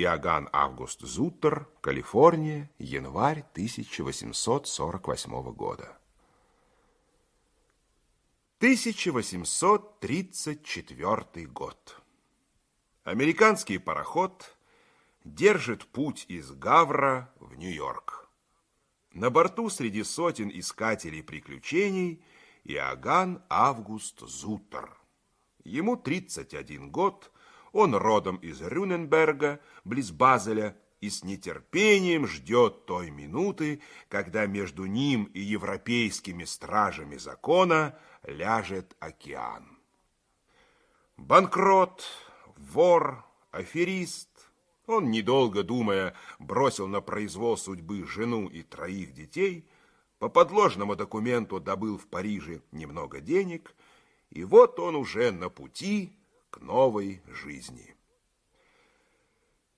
Иоганн Август Зуттер, Калифорния, январь 1848 года. 1834 год. Американский пароход держит путь из Гавра в Нью-Йорк. На борту среди сотен искателей приключений Иоганн Август Зуттер. Ему 31 год, он родом из Рюненберга, близ Базеля, и с нетерпением ждет той минуты, когда между ним и европейскими стражами закона ляжет океан. Банкрот, вор, аферист, он, недолго думая, бросил на произвол судьбы жену и троих детей, по подложному документу добыл в Париже немного денег, и вот он уже на пути к новой жизни.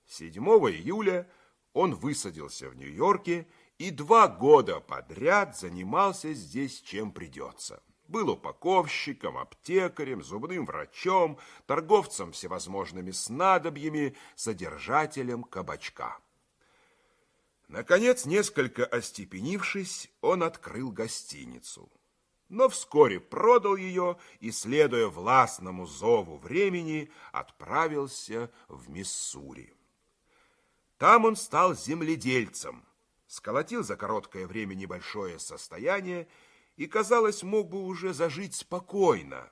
7 июля он высадился в Нью-Йорке и два года подряд занимался здесь чем придется. Был упаковщиком, аптекарем, зубным врачом, торговцем всевозможными снадобьями, содержателем кабачка. Наконец, несколько остепенившись, он открыл гостиницу – но вскоре продал ее и, следуя властному зову времени, отправился в Миссури. Там он стал земледельцем, сколотил за короткое время небольшое состояние и, казалось, мог бы уже зажить спокойно.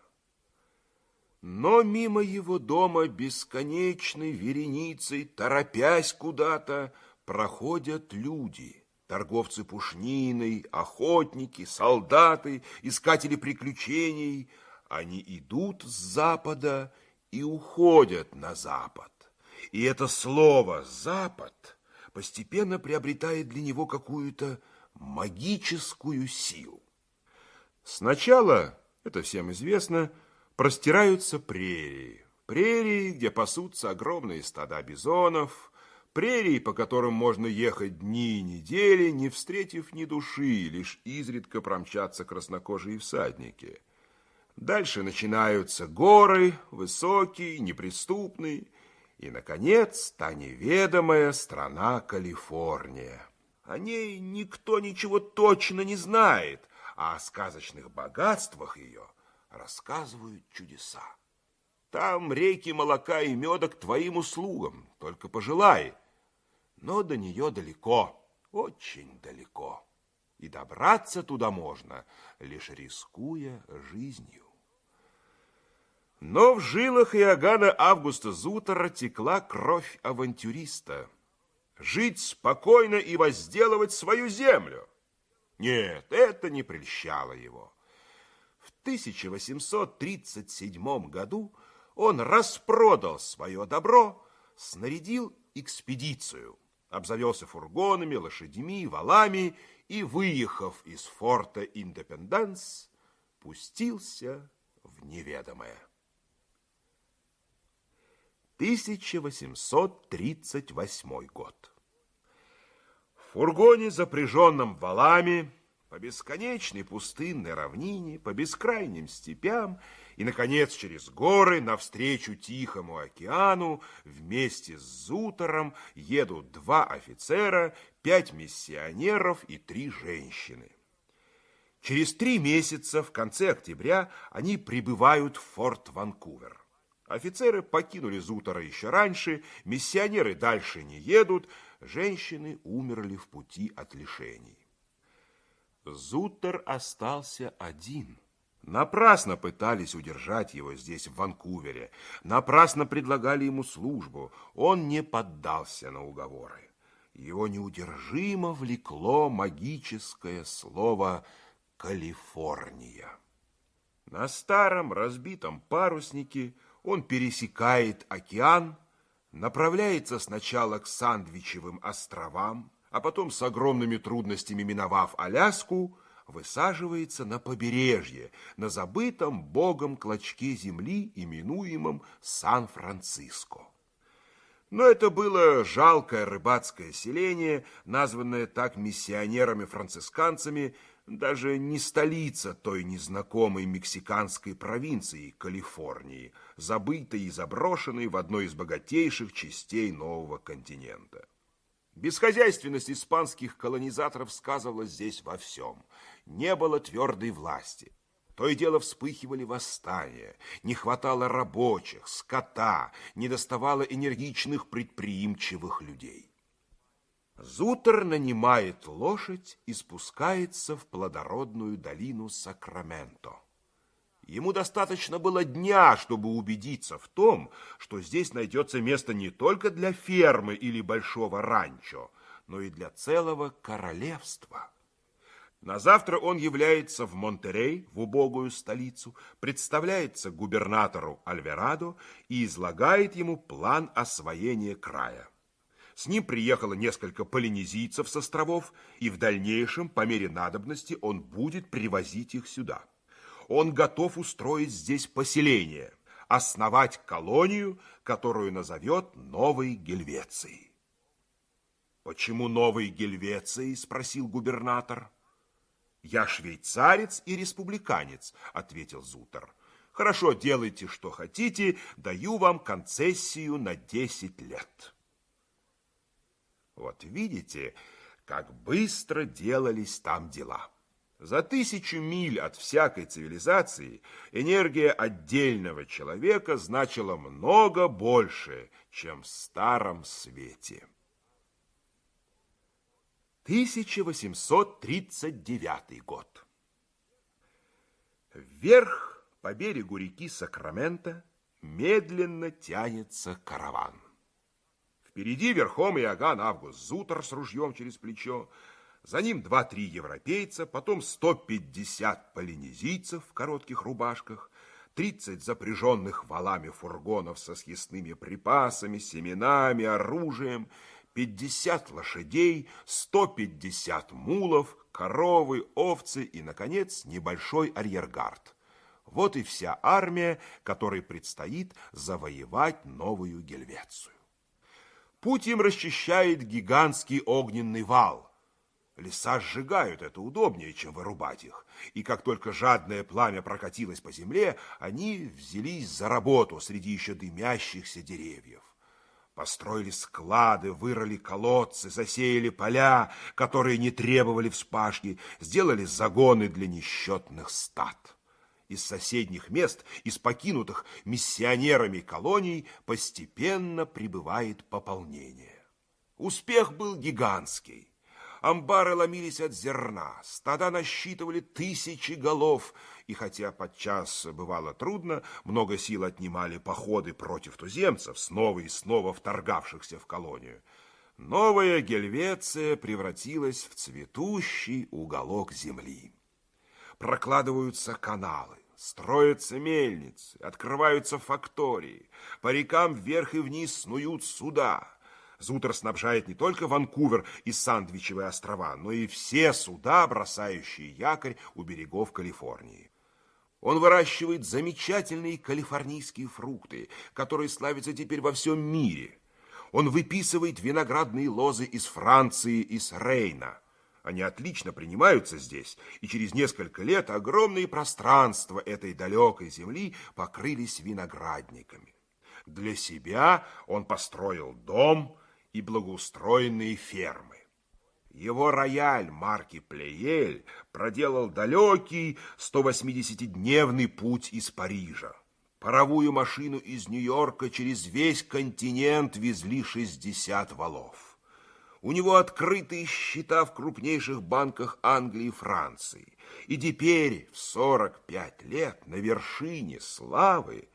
Но мимо его дома бесконечной вереницей, торопясь куда-то, проходят люди – торговцы пушниной, охотники, солдаты, искатели приключений. Они идут с запада и уходят на запад. И это слово «запад» постепенно приобретает для него какую-то магическую силу. Сначала, это всем известно, простираются прерии. Прерии, где пасутся огромные стада бизонов – Прерии, по которым можно ехать дни и недели, не встретив ни души, лишь изредка промчатся краснокожие всадники. Дальше начинаются горы, высокие, неприступные, и, наконец, та неведомая страна Калифорния. О ней никто ничего точно не знает, а о сказочных богатствах ее рассказывают чудеса. Там реки молока и меда к твоим услугам, только пожелай но до нее далеко, очень далеко. И добраться туда можно, лишь рискуя жизнью. Но в жилах Иоганна Августа Зутера текла кровь авантюриста. Жить спокойно и возделывать свою землю. Нет, это не прельщало его. В 1837 году он распродал свое добро, снарядил экспедицию обзавелся фургонами, лошадьми, валами и, выехав из форта Индепенденс, пустился в неведомое. 1838 год. В фургоне, запряженном валами, по бесконечной пустынной равнине, по бескрайним степям и, наконец, через горы навстречу Тихому океану вместе с Зутором едут два офицера, пять миссионеров и три женщины. Через три месяца, в конце октября, они прибывают в форт Ванкувер. Офицеры покинули Зутора еще раньше, миссионеры дальше не едут, женщины умерли в пути от лишений. Зутер остался один. Напрасно пытались удержать его здесь, в Ванкувере. Напрасно предлагали ему службу. Он не поддался на уговоры. Его неудержимо влекло магическое слово «Калифорния». На старом разбитом паруснике он пересекает океан, направляется сначала к Сандвичевым островам, а потом с огромными трудностями миновав Аляску, высаживается на побережье, на забытом богом клочке земли, именуемом Сан-Франциско. Но это было жалкое рыбацкое селение, названное так миссионерами-францисканцами, даже не столица той незнакомой мексиканской провинции Калифорнии, забытой и заброшенной в одной из богатейших частей нового континента. Бесхозяйственность испанских колонизаторов сказывалась здесь во всем. Не было твердой власти. То и дело вспыхивали восстания, не хватало рабочих, скота, не доставало энергичных предприимчивых людей. Зутер нанимает лошадь и спускается в плодородную долину Сакраменто. Ему достаточно было дня, чтобы убедиться в том, что здесь найдется место не только для фермы или большого ранчо, но и для целого королевства. На завтра он является в Монтерей, в убогую столицу, представляется губернатору Альверадо и излагает ему план освоения края. С ним приехало несколько полинезийцев с островов, и в дальнейшем, по мере надобности, он будет привозить их сюда. Он готов устроить здесь поселение, основать колонию, которую назовет Новой Гельвецией. «Почему Новой Гельвецией?» – спросил губернатор. «Я швейцарец и республиканец», – ответил Зутер. «Хорошо, делайте, что хотите, даю вам концессию на десять лет». Вот видите, как быстро делались там дела. За тысячу миль от всякой цивилизации энергия отдельного человека значила много больше, чем в Старом Свете. 1839 год. Вверх по берегу реки Сакрамента медленно тянется караван. Впереди верхом Иоганн Август Зутер с ружьем через плечо, за ним два-три европейца, потом 150 полинезийцев в коротких рубашках, 30 запряженных валами фургонов со съестными припасами, семенами, оружием, 50 лошадей, 150 мулов, коровы, овцы и, наконец, небольшой арьергард. Вот и вся армия, которой предстоит завоевать Новую Гельвецию. Путь им расчищает гигантский огненный вал. Леса сжигают, это удобнее, чем вырубать их. И как только жадное пламя прокатилось по земле, они взялись за работу среди еще дымящихся деревьев. Построили склады, вырыли колодцы, засеяли поля, которые не требовали вспашки, сделали загоны для несчетных стад. Из соседних мест, из покинутых миссионерами колоний, постепенно прибывает пополнение. Успех был гигантский. Амбары ломились от зерна, стада насчитывали тысячи голов, и хотя подчас бывало трудно, много сил отнимали походы против туземцев, снова и снова вторгавшихся в колонию. Новая Гельвеция превратилась в цветущий уголок земли. Прокладываются каналы, Строятся мельницы, открываются фактории, по рекам вверх и вниз снуют суда. Зутер снабжает не только Ванкувер и Сандвичевые острова, но и все суда, бросающие якорь у берегов Калифорнии. Он выращивает замечательные калифорнийские фрукты, которые славятся теперь во всем мире. Он выписывает виноградные лозы из Франции, из Рейна. Они отлично принимаются здесь, и через несколько лет огромные пространства этой далекой земли покрылись виноградниками. Для себя он построил дом и благоустроенные фермы. Его рояль марки Плеель проделал далекий 180-дневный путь из Парижа. Паровую машину из Нью-Йорка через весь континент везли 60 валов. У него открытые счета в крупнейших банках Англии и Франции. И теперь, в 45 лет, на вершине славы,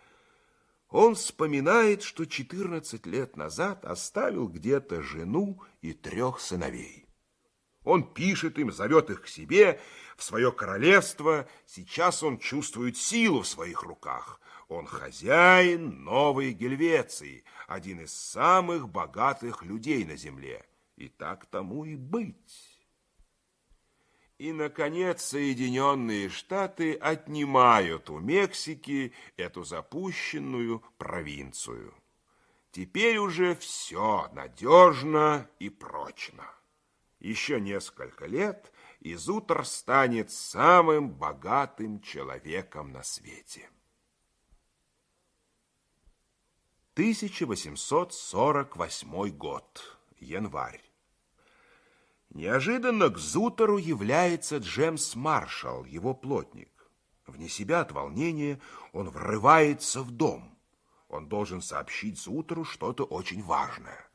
он вспоминает, что 14 лет назад оставил где-то жену и трех сыновей. Он пишет им, зовет их к себе, в свое королевство. Сейчас он чувствует силу в своих руках. Он хозяин новой Гельвеции, один из самых богатых людей на земле. И так тому и быть. И, наконец, Соединенные Штаты отнимают у Мексики эту запущенную провинцию. Теперь уже все надежно и прочно. Еще несколько лет, и Зутер станет самым богатым человеком на свете. 1848 год. Январь. Неожиданно к Зутеру является Джемс Маршалл, его плотник. Вне себя от волнения он врывается в дом. Он должен сообщить Зутеру что-то очень важное.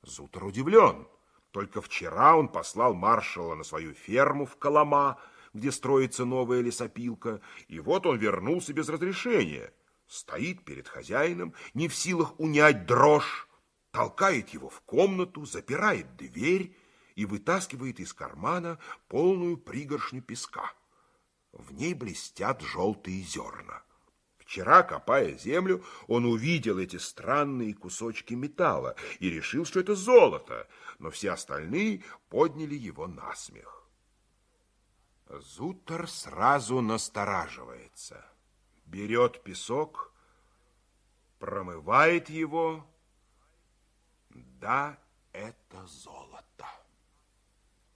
Зутер удивлен. Только вчера он послал маршала на свою ферму в Колома, где строится новая лесопилка, и вот он вернулся без разрешения. Стоит перед хозяином, не в силах унять дрожь, толкает его в комнату, запирает дверь и вытаскивает из кармана полную пригоршню песка. В ней блестят желтые зерна. Вчера, копая землю, он увидел эти странные кусочки металла и решил, что это золото, но все остальные подняли его на смех. Зутер сразу настораживается. Берет песок, промывает его. Да, это золото.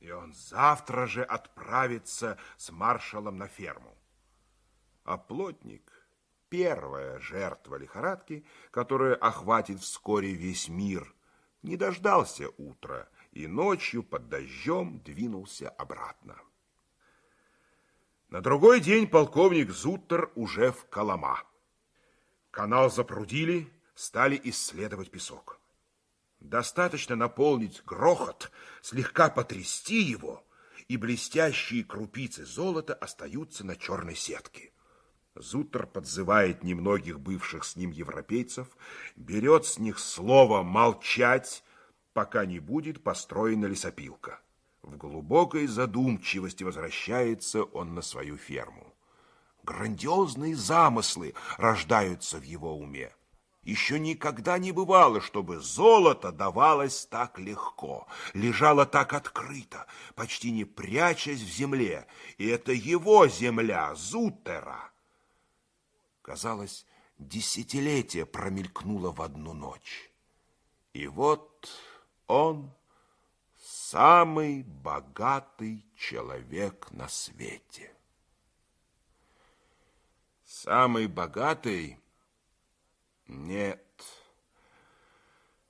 И он завтра же отправится с маршалом на ферму. А плотник первая жертва лихорадки, которая охватит вскоре весь мир, не дождался утра и ночью под дождем двинулся обратно. На другой день полковник Зуттер уже в Колома. Канал запрудили, стали исследовать песок. Достаточно наполнить грохот, слегка потрясти его, и блестящие крупицы золота остаются на черной сетке. Зутер подзывает немногих бывших с ним европейцев, берет с них слово «молчать», пока не будет построена лесопилка. В глубокой задумчивости возвращается он на свою ферму. Грандиозные замыслы рождаются в его уме. Еще никогда не бывало, чтобы золото давалось так легко, лежало так открыто, почти не прячась в земле. И это его земля, Зутера. Казалось, десятилетие промелькнуло в одну ночь. И вот он самый богатый человек на свете. Самый богатый? Нет.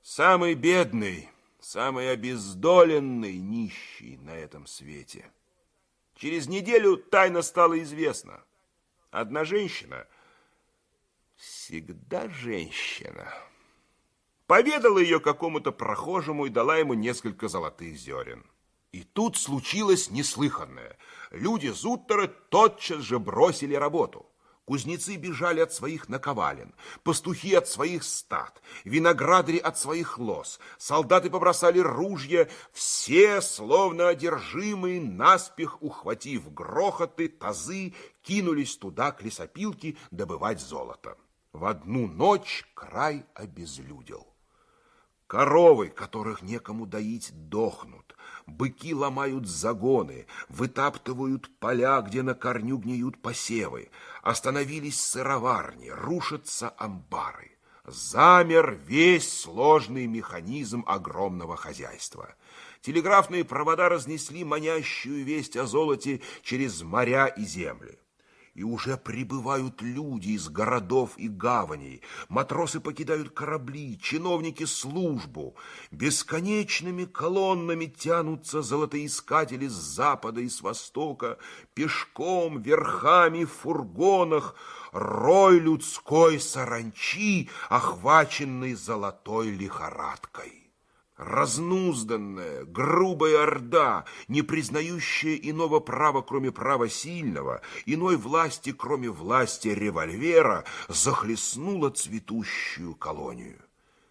Самый бедный, самый обездоленный нищий на этом свете. Через неделю тайна стала известна. Одна женщина – Всегда женщина. Поведала ее какому-то прохожему и дала ему несколько золотых зерен. И тут случилось неслыханное. Люди Зуттера тотчас же бросили работу. Кузнецы бежали от своих наковален, пастухи от своих стад, виноградари от своих лос, солдаты побросали ружья, все, словно одержимые, наспех ухватив грохоты, тазы, кинулись туда, к лесопилке, добывать золото. В одну ночь край обезлюдил. Коровы, которых некому доить, дохнут. Быки ломают загоны, вытаптывают поля, где на корню гниют посевы. Остановились сыроварни, рушатся амбары. Замер весь сложный механизм огромного хозяйства. Телеграфные провода разнесли манящую весть о золоте через моря и земли и уже прибывают люди из городов и гаваней. Матросы покидают корабли, чиновники службу. Бесконечными колоннами тянутся золотоискатели с запада и с востока, пешком, верхами, в фургонах, рой людской саранчи, охваченный золотой лихорадкой разнузданная, грубая орда, не признающая иного права, кроме права сильного, иной власти, кроме власти револьвера, захлестнула цветущую колонию.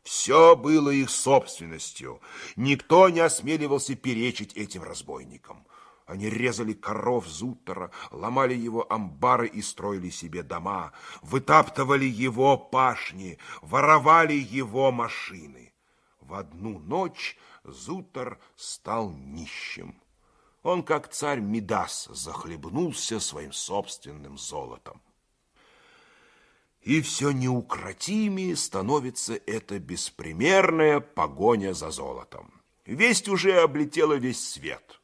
Все было их собственностью. Никто не осмеливался перечить этим разбойникам. Они резали коров Зуттера, ломали его амбары и строили себе дома, вытаптывали его пашни, воровали его машины. В одну ночь Зутер стал нищим. Он, как царь Мидас, захлебнулся своим собственным золотом. И все неукротимее становится эта беспримерная погоня за золотом. Весть уже облетела весь свет.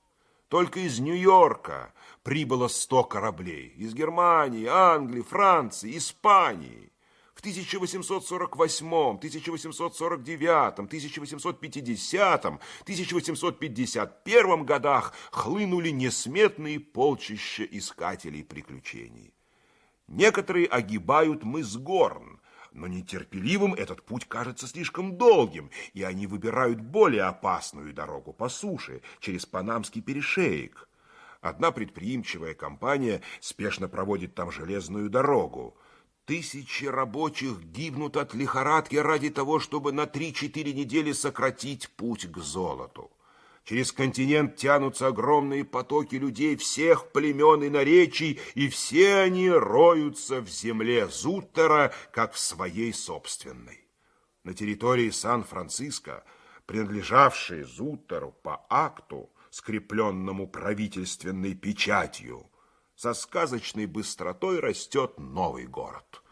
Только из Нью-Йорка прибыло 100 кораблей. Из Германии, Англии, Франции, Испании. В 1848, 1849, 1850, 1851 годах хлынули несметные полчища искателей приключений. Некоторые огибают мыс Горн, но нетерпеливым этот путь кажется слишком долгим, и они выбирают более опасную дорогу по суше, через Панамский перешеек. Одна предприимчивая компания спешно проводит там железную дорогу. Тысячи рабочих гибнут от лихорадки ради того, чтобы на 3-4 недели сократить путь к золоту. Через континент тянутся огромные потоки людей всех племен и наречий, и все они роются в земле Зуттера, как в своей собственной. На территории Сан-Франциско, принадлежавшей Зуттеру по акту, скрепленному правительственной печатью, со сказочной быстротой растет новый город –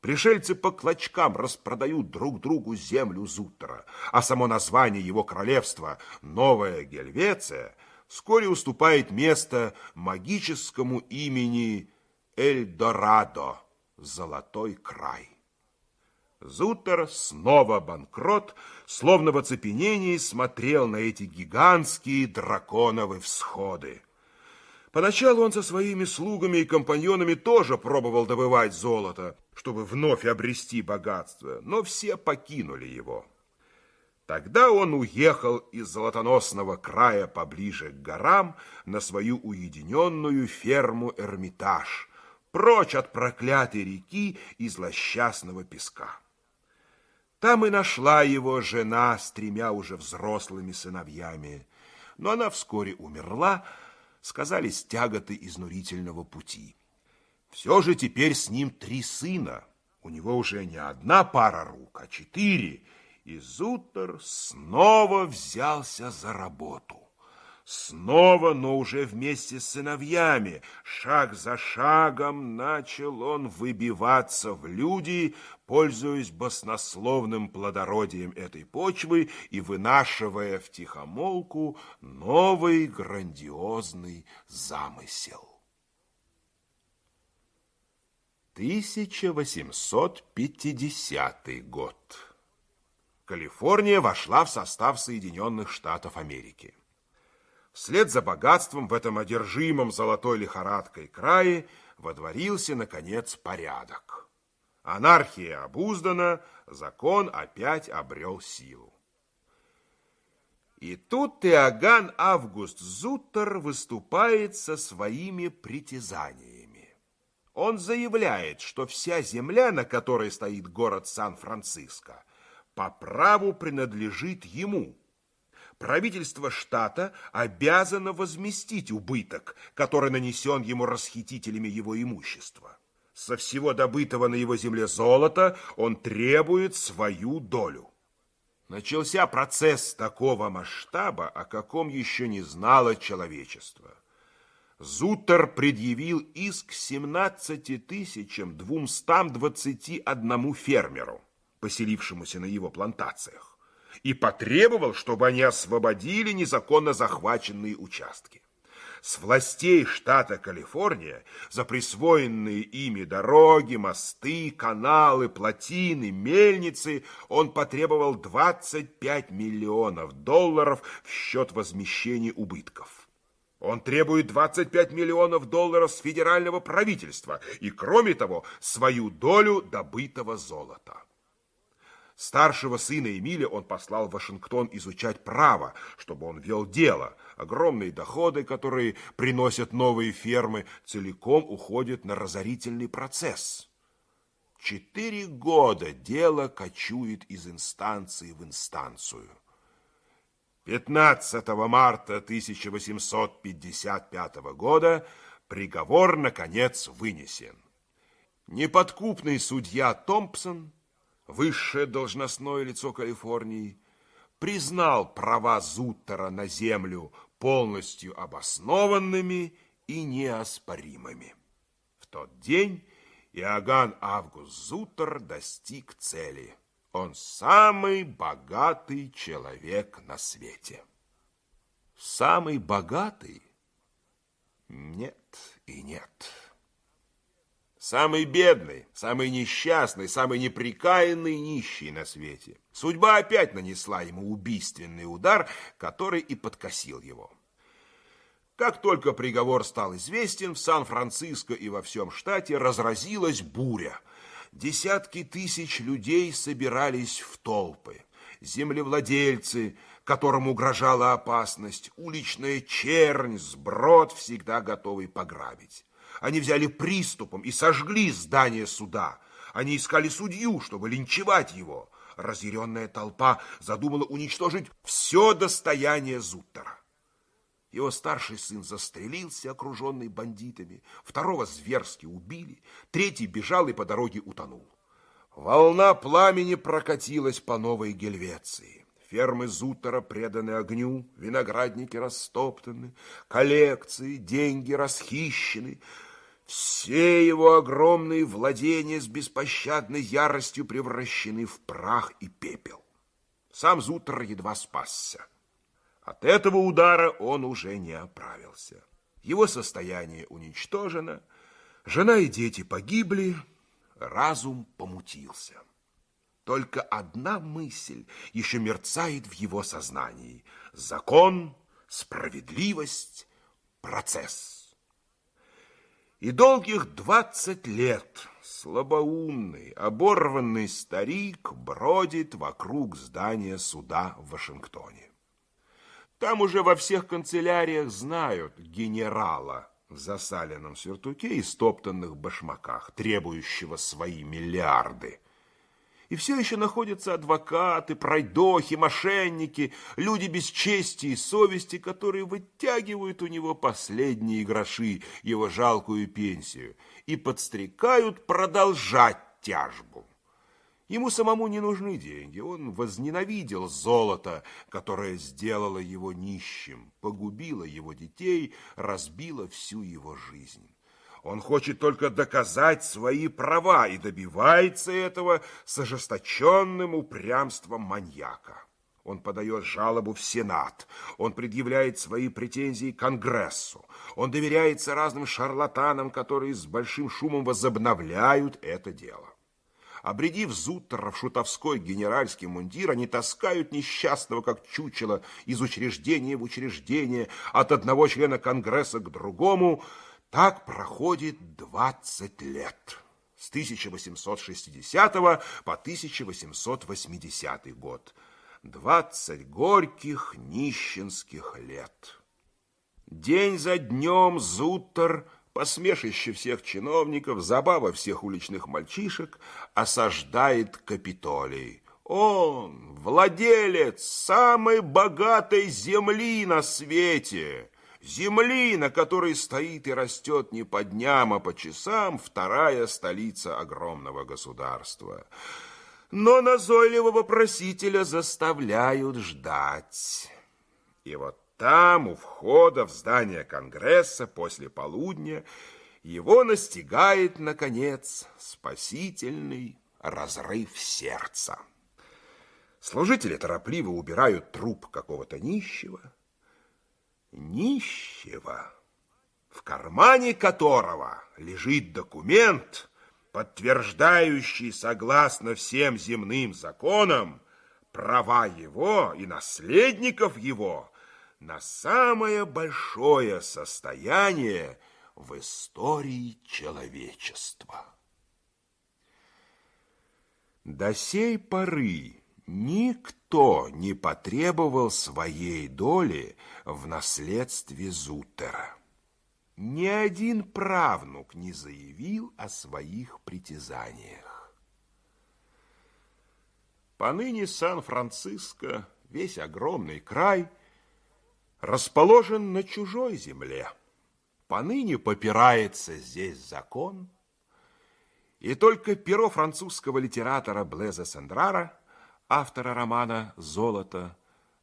Пришельцы по клочкам распродают друг другу землю Зуттера, а само название его королевства Новая Гельвеция вскоре уступает место магическому имени Эльдорадо Золотой край. Зуттер, снова банкрот, словно в оцепенении смотрел на эти гигантские драконовы всходы. Поначалу он со своими слугами и компаньонами тоже пробовал добывать золото, чтобы вновь обрести богатство, но все покинули его. Тогда он уехал из золотоносного края поближе к горам на свою уединенную ферму Эрмитаж, прочь от проклятой реки и злосчастного песка. Там и нашла его жена с тремя уже взрослыми сыновьями, но она вскоре умерла, сказались тяготы изнурительного пути. Все же теперь с ним три сына. У него уже не одна пара рук, а четыре. И Зутер снова взялся за работу. Снова, но уже вместе с сыновьями, шаг за шагом начал он выбиваться в люди, пользуясь баснословным плодородием этой почвы и вынашивая в тихомолку новый грандиозный замысел. 1850 год. Калифорния вошла в состав Соединенных Штатов Америки. Вслед за богатством в этом одержимом золотой лихорадкой крае водворился, наконец, порядок. Анархия обуздана, закон опять обрел силу. И тут Теоган Август Зуттер выступает со своими притязаниями. Он заявляет, что вся земля, на которой стоит город Сан-Франциско, по праву принадлежит ему – правительство штата обязано возместить убыток, который нанесен ему расхитителями его имущества. Со всего добытого на его земле золота он требует свою долю. Начался процесс такого масштаба, о каком еще не знало человечество. Зутер предъявил иск 17 тысячам 221 фермеру, поселившемуся на его плантациях и потребовал, чтобы они освободили незаконно захваченные участки. С властей штата Калифорния за присвоенные ими дороги, мосты, каналы, плотины, мельницы он потребовал 25 миллионов долларов в счет возмещения убытков. Он требует 25 миллионов долларов с федерального правительства и, кроме того, свою долю добытого золота. Старшего сына Эмиля он послал в Вашингтон изучать право, чтобы он вел дело. Огромные доходы, которые приносят новые фермы, целиком уходят на разорительный процесс. Четыре года дело кочует из инстанции в инстанцию. 15 марта 1855 года приговор, наконец, вынесен. Неподкупный судья Томпсон высшее должностное лицо Калифорнии, признал права Зуттера на землю полностью обоснованными и неоспоримыми. В тот день Иоганн Август Зуттер достиг цели. Он самый богатый человек на свете. Самый богатый Нет и нет. Самый бедный, самый несчастный, самый неприкаянный нищий на свете. Судьба опять нанесла ему убийственный удар, который и подкосил его. Как только приговор стал известен, в Сан-Франциско и во всем штате разразилась буря. Десятки тысяч людей собирались в толпы. Землевладельцы, которым угрожала опасность, уличная чернь, сброд, всегда готовый пограбить. Они взяли приступом и сожгли здание суда. Они искали судью, чтобы линчевать его. Разъяренная толпа задумала уничтожить все достояние Зуттера. Его старший сын застрелился, окруженный бандитами, второго зверски убили, третий бежал и по дороге утонул. Волна пламени прокатилась по Новой Гельвеции. Фермы Зутера преданы огню, виноградники растоптаны, коллекции, деньги расхищены. Все его огромные владения с беспощадной яростью превращены в прах и пепел. Сам Зутер едва спасся. От этого удара он уже не оправился. Его состояние уничтожено, жена и дети погибли, разум помутился. Только одна мысль еще мерцает в его сознании. Закон, справедливость, процесс. И долгих двадцать лет слабоумный, оборванный старик бродит вокруг здания суда в Вашингтоне. Там уже во всех канцеляриях знают генерала в засаленном сюртуке и стоптанных башмаках, требующего свои миллиарды. И все еще находятся адвокаты, пройдохи, мошенники, люди без чести и совести, которые вытягивают у него последние гроши, его жалкую пенсию, и подстрекают продолжать тяжбу. Ему самому не нужны деньги. Он возненавидел золото, которое сделало его нищим, погубило его детей, разбило всю его жизнь. Он хочет только доказать свои права и добивается этого с ожесточенным упрямством маньяка. Он подает жалобу в Сенат, он предъявляет свои претензии Конгрессу, он доверяется разным шарлатанам, которые с большим шумом возобновляют это дело. Обредив Зуттера в шутовской генеральский мундир, они таскают несчастного, как чучело, из учреждения в учреждение, от одного члена Конгресса к другому. Так проходит 20 лет. С 1860 по 1880 год. 20 горьких нищенских лет. День за днем Зуттер – посмешище всех чиновников, забава всех уличных мальчишек, осаждает Капитолий. Он владелец самой богатой земли на свете, земли, на которой стоит и растет не по дням, а по часам вторая столица огромного государства. Но назойливого просителя заставляют ждать. И вот там, у входа в здание Конгресса после полудня, его настигает, наконец, спасительный разрыв сердца. Служители торопливо убирают труп какого-то нищего. Нищего, в кармане которого лежит документ, подтверждающий, согласно всем земным законам, права его и наследников его на самое большое состояние в истории человечества. До сей поры никто не потребовал своей доли в наследстве Зутера. Ни один правнук не заявил о своих притязаниях. Поныне Сан-Франциско, весь огромный край – расположен на чужой земле. Поныне попирается здесь закон, и только перо французского литератора Блеза Сендрара, автора романа «Золото»,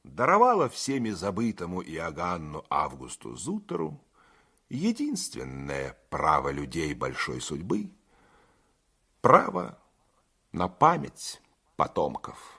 даровало всеми забытому Иоганну Августу Зутеру единственное право людей большой судьбы – право на память потомков.